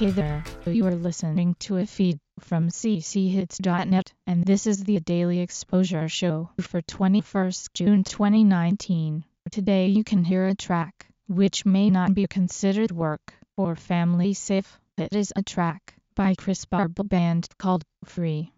Hey there, you are listening to a feed from cchits.net, and this is the Daily Exposure Show for 21st June 2019. Today you can hear a track, which may not be considered work or family safe. It is a track by Chris Barber Band called Free.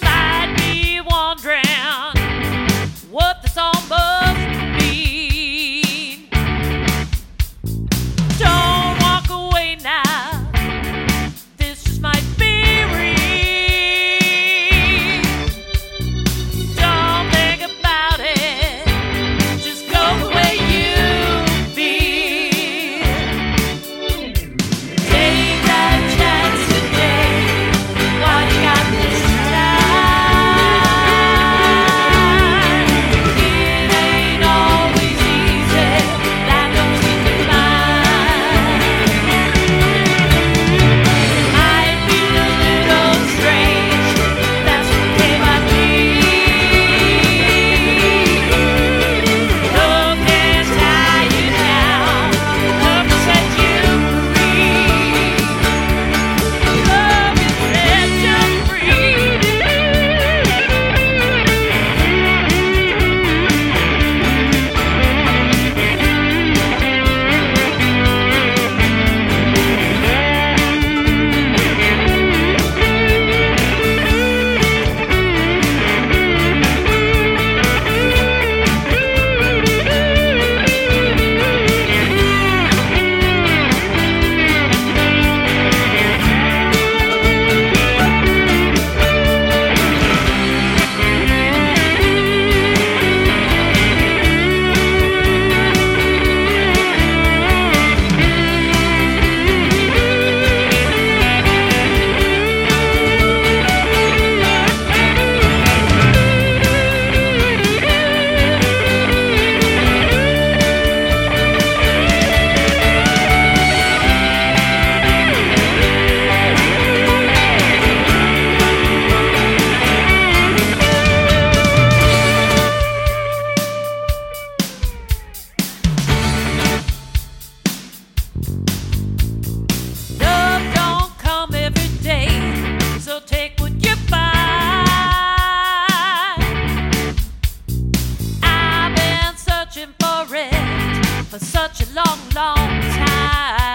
goodbye. for such a long, long time.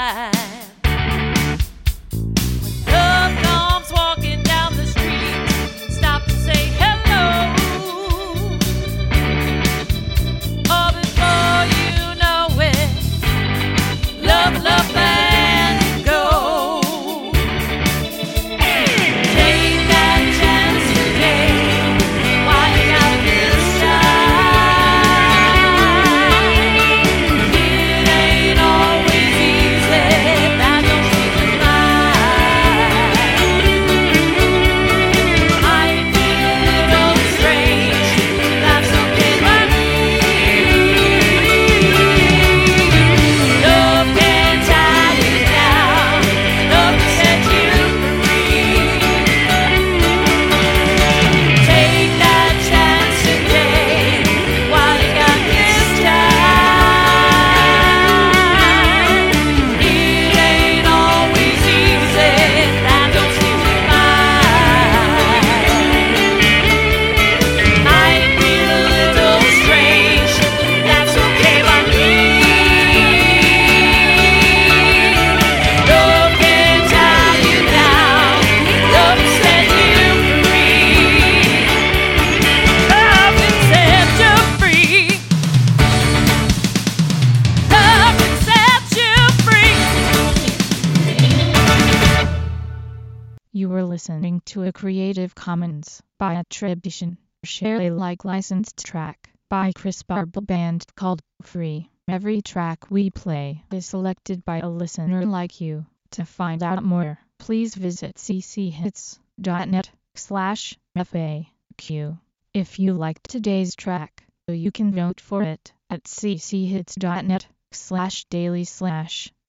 Listening to a Creative Commons by attribution, share Alike licensed track by Chris Barba Band called Free. Every track we play is selected by a listener like you. To find out more, please visit cchits.net slash FAQ. If you liked today's track, you can vote for it at cchits.net slash daily slash